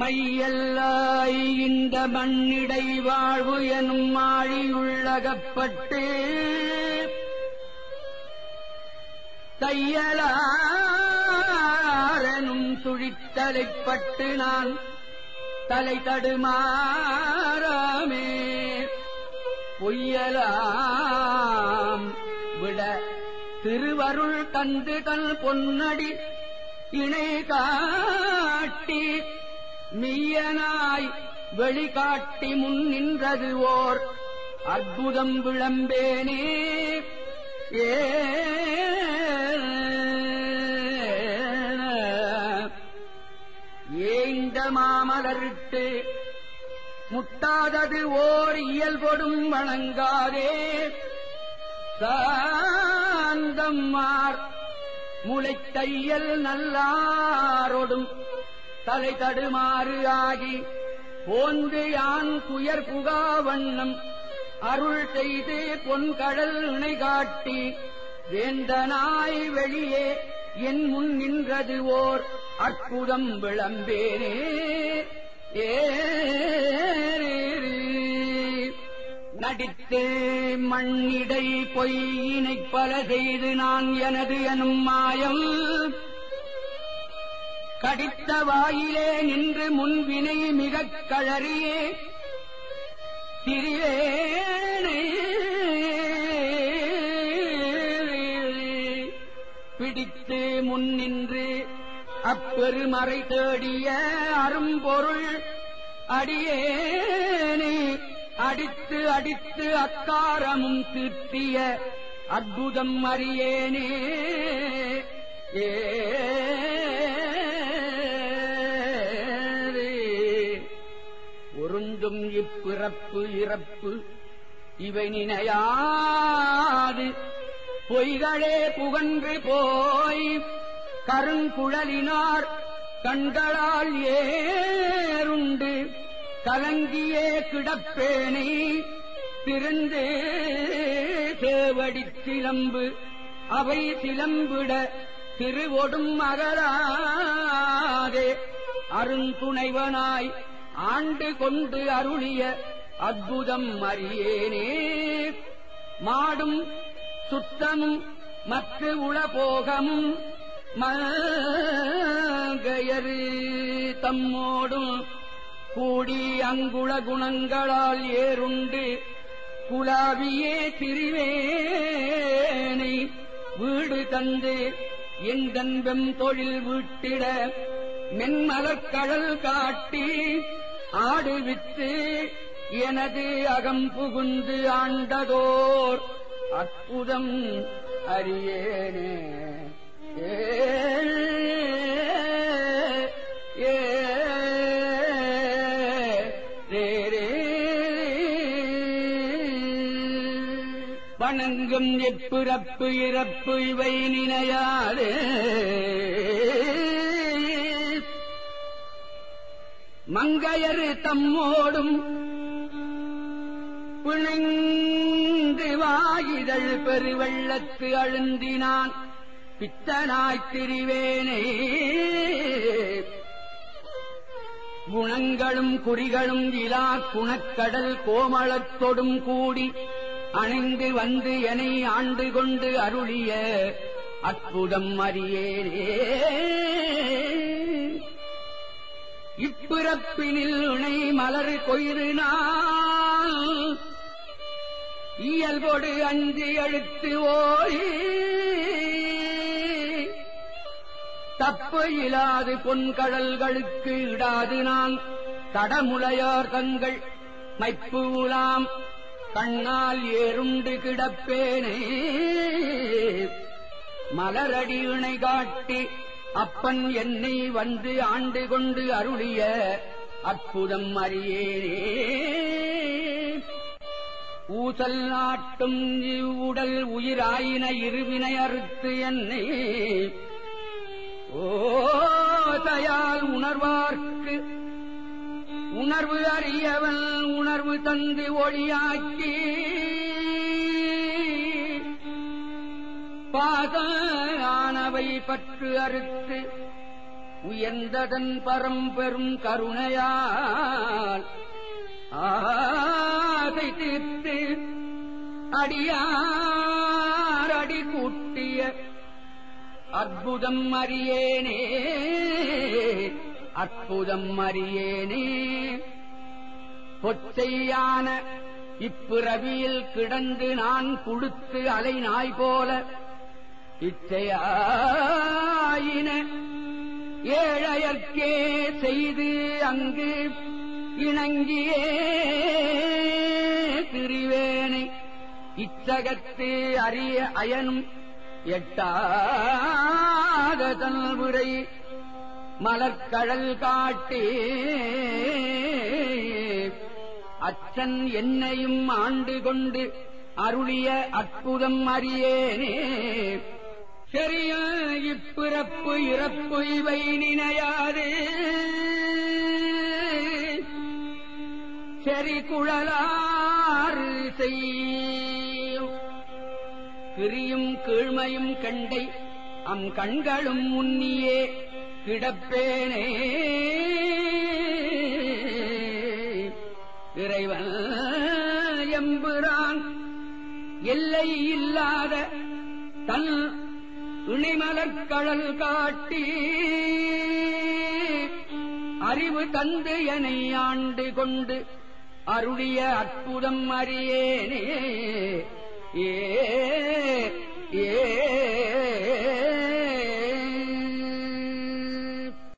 மையல்லாய் இந்த மண்ணிடை வாழ்வு எனும் மாழியுள்ளகப்பட்டு தையலாரனும் துழித்தலைப்பட்டு நான் தலை தடுமாறாமே. பொய்யலாம் விட திருவருள் தந்து தன் பொன்னடி இணை காட்டி மெய்யனாய் வெளிகாட்டி முன் நின்றது ஓர் அற்புதம் விளம்பேனே. ஏ ஏந்த மாமலரிட்டு முட்டாதது ஓர் இயல்பொடும் வணங்காதே. சாந்தம்மார் முளைத்தையல் நல்லாரொடும் தலை தடுமாறு ஆகி போந்து யான் துயர் புகா வண்ணம் அருள் செய்து பொன்கடல் இணை காட்டி வேந்தனாய் வெளியே என் முன் நின்றது ஓர் அற்புதம் விளம்பேனே ஏறி நடித்து மண்ணிடை பொய்யினைப் பல செய்து நான் எனது எனும் மாயம் கடித்த வாயிலே நின்று முன்வினை மிகக் கழறியே. திரிவேனை பிடித்து முன் நின்று அப்பெருமறை தேடிய அரும்பொருள் அடியேனை. அடித்து அடித்து அக்காரமும் தீர்த்திய அற்புதம் அறியேனே. ஏ பிறப்பு இறப்பு. இவை நினையாது. பொய்களே புகன்று போய் கருங்குழலினார் கண்களால் ஏறுண்டு கலங்கியே கிடப்பேனை திருந்து சேவடிச் சிலம்பு அவை சிலம்பிட திருவொடும் அகலாதே அருந்துணைவனாய் ஆண்டு கொண்டு அருளிய அற்புதம் அறியேனே. மாடும் சுத்தமும் மற்ற உளபோகமும் மகயரு தம்மோடும் கூடி அங்குள குணங்களால் ஏறுண்டு குலாவியே திரிவேனை வீடு தந்து எந்தன்பெம் தொழில் வீட்டிட மென்மலர்கடல் காட்டி ஆடுவித்து எனது அகம் புகுந்து ஆண்டதோர் அற்புதம் அறியேனே. ஏ வணங்கும் எப்பிறப்பு இறப்பு இவை நினையாதே. மங்கையரு தம்மோடும் பிணைந்து வாயிதழ் பெருவெள்ளத்து அழுந்தினான். பித்தனாய்த் திரிவேனே. குணங்களும் குறிகளும் இலா குணக்கடல் கோமளத்தொடும் கூடி அணைந்து வந்து எனை ஆண்டு கொண்டு அருளிய அற்புதம் அறியேனே. இப்பிறப்பினில் இணை மலர் கொயிறு நாள். இயல்போடு அஞ்சு எழுத்து ஓய். தப்பு இலாது பொன்கடல்களுக்கு இடாது நான். தடமுலையார் தங்கள் மைப்பு உலாம் கண்ணால் ஏறுண்டு கிடப்பேனே. மலரடி இணை காட்டி அப்பன் என்னை வந்து ஆண்டு கொண்டு அருளிய அற்புதம் அறியேனே. ஊசல் நாட்டும் இவ்வுடல் உயிராயின இருவினை அறுத்து என்னை ஓதையால் உணர்வார்க்கு. உணர்வு அறியவன் உணர்வு தந்து ஒளியாக்கி. பாதானவை பற்று அறுத்து உயர்ந்ததன் பரம்பெரும் கருணையால். அவை தீர்த்து அடியாரடி கூட்டிய அற்புதம் அறியேனே அற்புதம் அறியேனே. பொச்சையான இப்பிறவியில் கிடந்து நான் குடுத்து அலை நாய் போல இச்சையாயின ஏழையர்க்கே செய்து அங்கு இணங்கியே. திரிவேனை இச்சகத்து அரிய அயனும் எட்டாத தன்முறை மலர்கடல் காட்டே. அச்சன் என்னையும் ஆண்டு கொண்டு அருளிய அற்புதம் அறியேனே. செறிய இப்பிறப்பு இறப்பு இவை நினையாதே. செறி குழலா செய்யும் கிரியும் கீழ்மையும் கண்டை அம் கண்களும் முன்னியே கிடப்பேனே. இறைவன் எம்புறான் எல்லை இல்லாத தன் இணைமலர்கழல் காட்டி அறிவு தந்து என ஆண்டு கொண்டு அருளிய அற்புதம் அறியேனே. ஏ ஏ